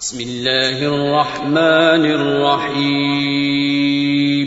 بسم الله الرحمن الرحيم.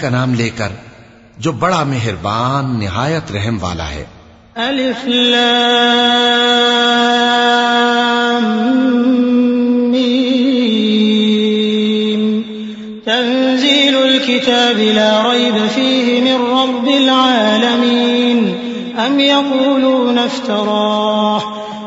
کا نام لے کر جو بڑا مہربان نہایت رحم والا ہے۔ ألف لام میم۔ تنزيل الكتاب لا ريب فيه من رب العالمين۔ أم يقولون افتراه؟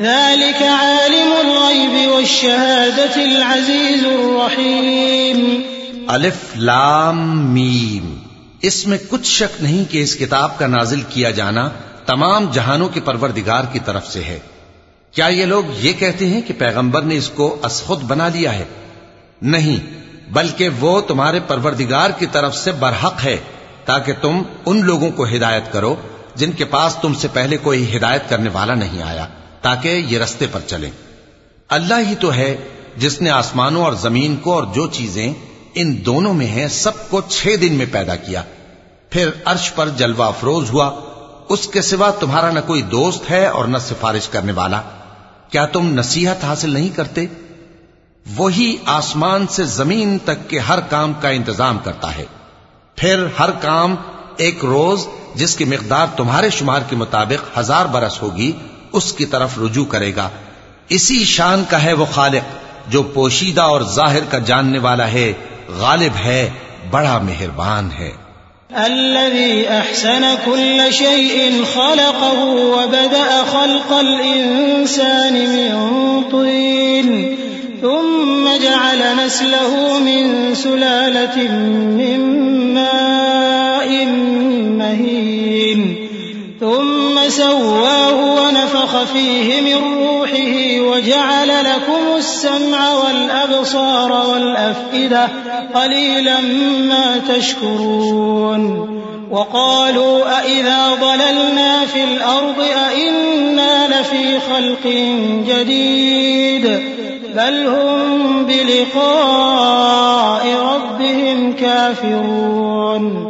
ذلك عالم الغيب والشهادة العزيز الرحيم. الف لام میم. اس میں کچھ شک نہیں کہ اس کتاب کا نازل کیا جانا تمام جہانوں کے پروردگار کی طرف سے ہے۔ کیا یہ لوگ یہ کہتے ہیں کہ پیغمبر نے اس کو از خود بنا لیا ہے؟ نہیں، بلکہ وہ تمہارے پروردگار کی طرف سے برحق ہے، تاکہ تم ان لوگوں کو ہدایت کرو جن کے پاس تم سے پہلے کوئی ہدایت کرنے والا نہیں آیا۔ تاکہ یہ رستے پر چلیں۔ اللہ ہی تو ہے جس نے آسمانوں اور زمین کو اور جو چیزیں ان دونوں میں ہیں سب کو چھ دن میں پیدا کیا۔ پھر عرش پر جلوہ افروز ہوا۔ اس کے سوا تمہارا نہ کوئی دوست ہے اور نہ سفارش کرنے والا۔ کیا تم نصیحت حاصل نہیں کرتے؟ وہی آسمان سے زمین تک کے ہر کام کا انتظام کرتا ہے۔ پھر ہر کام ایک روز جس کی مقدار تمہارے شمار کے مطابق ہزار برس ہوگی اس کی طرف رجوع کرے گا۔ اسی شان کا ہے وہ خالق، جو پوشیدہ اور ظاہر کا جاننے والا ہے، غالب ہے، بڑا مہربان ہے۔ الذي أحسن كل شيء خلقه وبدأ خلق الإنسان من طين، ثم جعل نسله من سلالة من ماء مهين، ثم سواه ونفخ فيه من روحه وجعل لكم السمع والأبصار والأفئدة قليلا ما تشكرون. وقالوا أئذا ضللنا في الأرض أئنا لفي خلق جديد. بل هم بلقاء ربهم كافرون.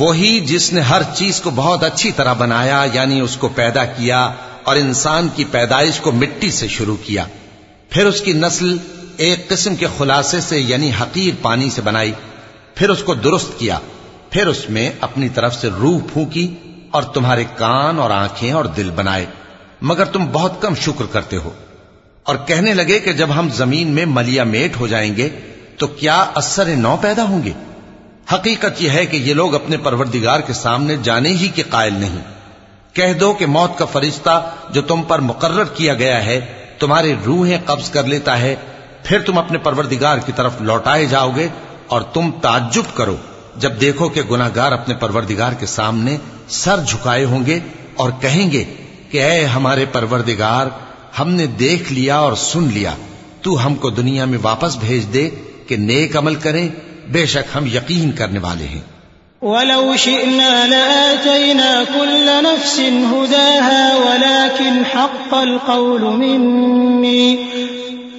وہی جس نے ہر چیز کو بہت اچھی طرح بنایا یعنی اس کو پیدا کیا اور انسان کی پیدائش کو مٹی سے شروع کیا۔ پھر اس کی نسل ایک قسم کے خلاصے سے یعنی حقیر پانی سے بنائی۔ پھر اس کو درست کیا۔ پھر اس میں اپنی طرف سے روح پھونکی اور تمہارے کان اور آنکھیں اور دل بنائے۔ مگر تم بہت کم شکر کرتے ہو۔ اور کہنے لگے کہ جب ہم زمین میں ملیا میٹ ہو جائیں گے، تو کیا اثر نو پیدا ہوں گے؟ حقیقت یہ ہے کہ یہ لوگ اپنے پروردگار کے سامنے جانے ہی کے قائل نہیں۔ کہہ دو کہ موت کا فرشتہ جو تم پر مقرر کیا گیا ہے، تمہاری روحیں قبض کر لیتا ہے، پھر تم اپنے پروردگار کی طرف لوٹائے جاؤ گے اور تم تعجب کرو۔ جب دیکھو کہ گناہگار اپنے پروردگار کے سامنے سر جھکائے ہوں گے اور کہیں گے کہ اے ہمارے پروردگار، ہم نے دیکھ لیا اور سن لیا۔ تو ہم کو دنیا میں واپس بھیج دے کہ نیک عمل کریں بے شک ہم یقین کرنے والے ہیں ولو شئنا لآتينا كل نفس هداها ولكن حق القول مني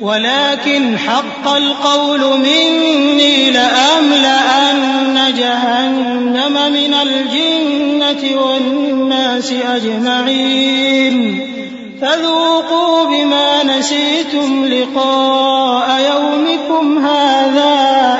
ولكن حق القول مني لأملأن جهنم من الجنة والناس أجمعين. فذوقوا بما نسيتم لقاء يومكم هذا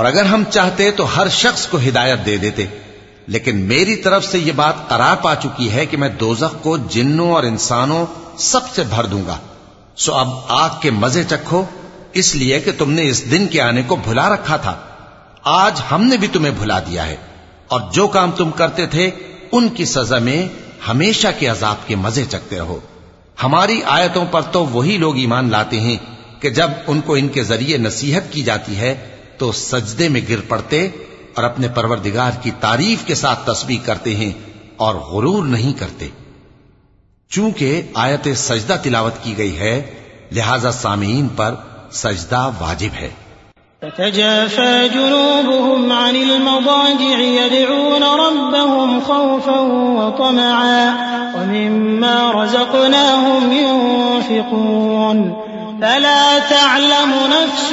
اور اگر ہم چاہتے تو ہر شخص کو ہدایت دے دیتے، لیکن میری طرف سے یہ بات قرار پا چکی ہے کہ میں دوزخ کو جنوں اور انسانوں سب سے بھر دوں گا۔ سو اب آگ کے مزے چکھو، اس لیے کہ تم نے اس دن کے آنے کو بھلا رکھا تھا۔ آج ہم نے بھی تمہیں بھلا دیا ہے۔ اور جو کام تم کرتے تھے، ان کی سزا میں ہمیشہ کے عذاب کے مزے چکتے رہو۔ ہماری آیتوں پر تو وہی لوگ ایمان لاتے ہیں کہ جب ان کو ان کے ذریعے نصیحت کی جاتی ہے تو سجدے میں گر پڑتے اور اپنے پروردگار کی تعریف کے ساتھ تسبیح کرتے ہیں اور غرور نہیں کرتے۔ چونکہ آیت سجدہ تلاوت کی گئی ہے، لہذا سامعین پر سجدہ واجب ہے۔ تتجافى جنوبهم عن المضاجع يدعون ربهم خوفا وطمعا ومما رزقناهم ينفقون۔ فلا تعلم نفس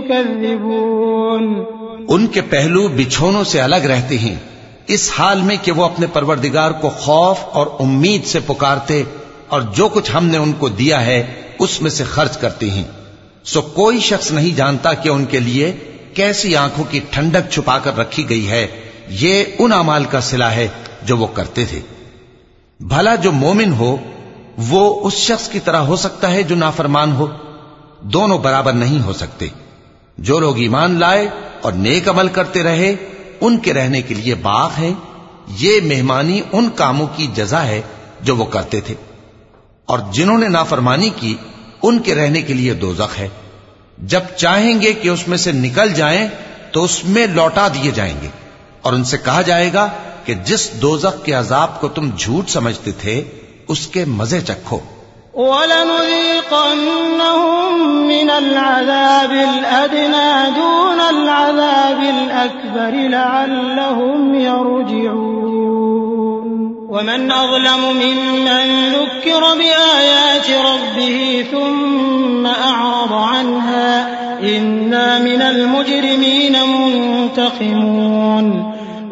تكذبون ان کے پہلو بچھونوں سے الگ رہتے ہیں۔ اس حال میں کہ وہ اپنے پروردگار کو خوف اور امید سے پکارتے اور جو کچھ ہم نے ان کو دیا ہے، اس میں سے خرچ کرتے ہیں۔ سو کوئی شخص نہیں جانتا کہ ان کے لیے کیسی آنکھوں کی ٹھنڈک چھپا کر رکھی گئی ہے۔ یہ ان امال کا سلا ہے جو وہ کرتے تھے۔ بھلا جو مومن ہو، وہ اس شخص کی طرح ہو سکتا ہے جو نافرمان ہو۔ دونوں برابر نہیں ہو سکتے۔ جو لوگ ایمان لائے اور نیک عمل کرتے رہے، ان کے رہنے کے لیے باغ ہیں یہ مہمانی ان کاموں کی جزا ہے جو وہ کرتے تھے۔ اور جنہوں نے نافرمانی کی، ان کے رہنے کے لیے دوزخ ہے۔ جب چاہیں گے کہ اس میں سے نکل جائیں، تو اس میں لوٹا دیے جائیں گے۔ اور ان سے کہا جائے گا کہ جس دوزخ کے عذاب کو تم جھوٹ سمجھتے تھے، اس کے مزے چکھو۔ وَلَنُذِيقَنَّهُم مِّنَ الْعَذَابِ الْأَدْنَىٰ دُونَ الْعَذَابِ الْأَكْبَرِ لَعَلَّهُمْ يَرْجِعُونَ. وَمَنْ أَظْلَمُ مِمَّن ذُكِّرَ بِآيَاتِ رَبِّهِ ثُمَّ أَعْرَضَ عَنْهَا إِنَّا مِنَ الْمُجْرِمِينَ مُنتَقِمُونَ.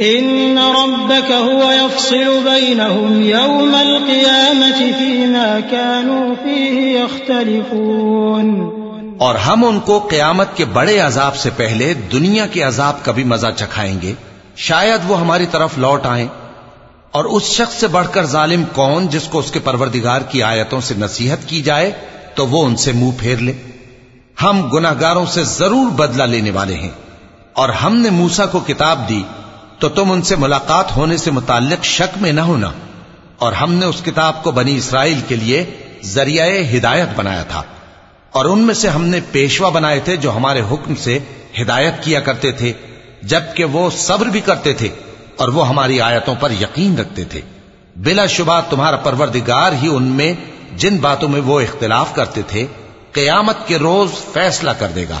إن ربك هو يفصل بينهم يوم القيامة فيما كانوا فيه يختلفون. اور ہم ان کو قیامت کے بڑے عذاب سے پہلے دنیا کے عذاب کا بھی مزہ چکھائیں گے۔ شاید وہ ہماری طرف لوٹ آئیں۔ اور اس شخص سے بڑھ کر ظالم کون جس کو اس کے پروردگار کی آیتوں سے نصیحت کی جائے تو وہ ان سے منہ پھیر لے۔ ہم گناہگاروں سے ضرور بدلہ لینے والے ہیں۔ اور ہم نے موسا کو کتاب دی تو تم ان سے ملاقات ہونے سے متعلق شک میں نہ ہونا۔ اور ہم نے اس کتاب کو بنی اسرائیل کے لیے ذریعہ ہدایت بنایا تھا۔ اور ان میں سے ہم نے پیشوا بنائے تھے جو ہمارے حکم سے ہدایت کیا کرتے تھے، جبکہ وہ صبر بھی کرتے تھے اور وہ ہماری آیتوں پر یقین رکھتے تھے۔ بلا شبہ تمہارا پروردگار ہی ان میں جن باتوں میں وہ اختلاف کرتے تھے، قیامت کے روز فیصلہ کر دے گا۔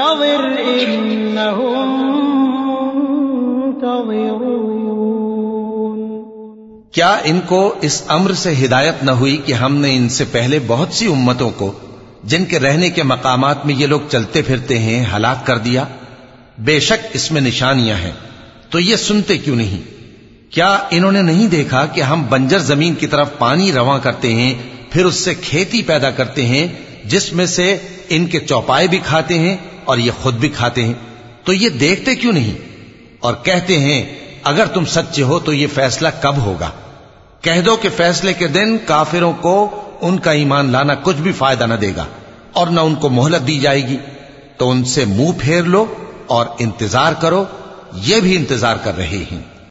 وانتظر إنهم منتظرون کیا ان کو اس امر سے ہدایت نہ ہوئی کہ ہم نے ان سے پہلے بہت سی امتوں کو، جن کے رہنے کے مقامات میں یہ لوگ چلتے پھرتے ہیں، ہلاک کر دیا؟ بے شک اس میں نشانیاں ہیں۔ تو یہ سنتے کیوں نہیں؟ کیا انہوں نے نہیں دیکھا کہ ہم بنجر زمین کی طرف پانی رواں کرتے ہیں، پھر اس سے کھیتی پیدا کرتے ہیں، جس میں سے ان کے چوپائے بھی کھاتے ہیں اور یہ خود بھی کھاتے ہیں، تو یہ دیکھتے کیوں نہیں؟ اور کہتے ہیں، اگر تم سچے ہو تو یہ فیصلہ کب ہوگا؟ کہہ دو کہ فیصلے کے دن کافروں کو ان کا ایمان لانا کچھ بھی فائدہ نہ دے گا، اور نہ ان کو مہلت دی جائے گی۔ تو ان سے منہ پھیر لو اور انتظار کرو، یہ بھی انتظار کر رہے ہیں۔